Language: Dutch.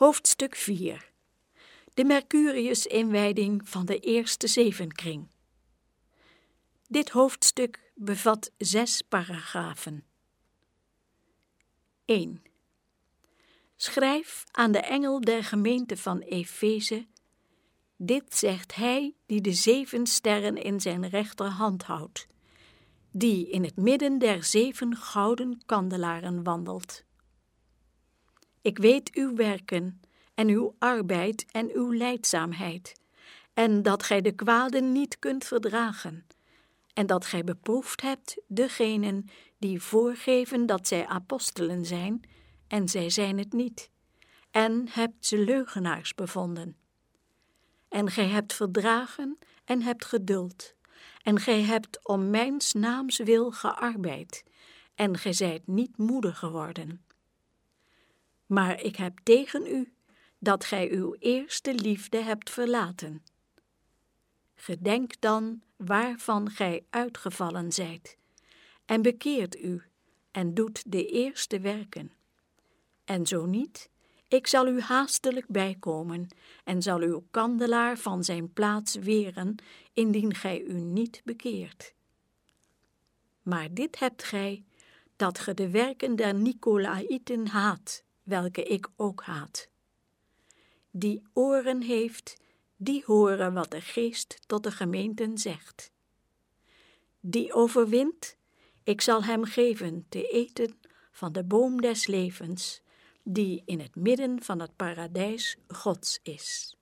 Hoofdstuk 4 De Mercurius-inwijding van de eerste zevenkring. Dit hoofdstuk bevat zes paragrafen. 1. Schrijf aan de engel der gemeente van Efeze: Dit zegt hij die de zeven sterren in zijn rechterhand houdt, die in het midden der zeven gouden kandelaren wandelt. Ik weet uw werken en uw arbeid en uw leidzaamheid, en dat gij de kwaden niet kunt verdragen, en dat gij beproefd hebt degenen die voorgeven dat zij apostelen zijn, en zij zijn het niet, en hebt ze leugenaars bevonden. En gij hebt verdragen en hebt geduld, en gij hebt om mijns naams wil gearbeid, en gij zijt niet moedig geworden. Maar ik heb tegen u dat gij uw eerste liefde hebt verlaten. Gedenk dan waarvan gij uitgevallen zijt, en bekeert u en doet de eerste werken. En zo niet, ik zal u haastelijk bijkomen en zal uw kandelaar van zijn plaats weren, indien gij u niet bekeert. Maar dit hebt gij, dat ge de werken der Nicolaïten haat, welke ik ook haat. Die oren heeft, die horen wat de geest tot de gemeenten zegt. Die overwint, ik zal hem geven te eten van de boom des levens, die in het midden van het paradijs Gods is.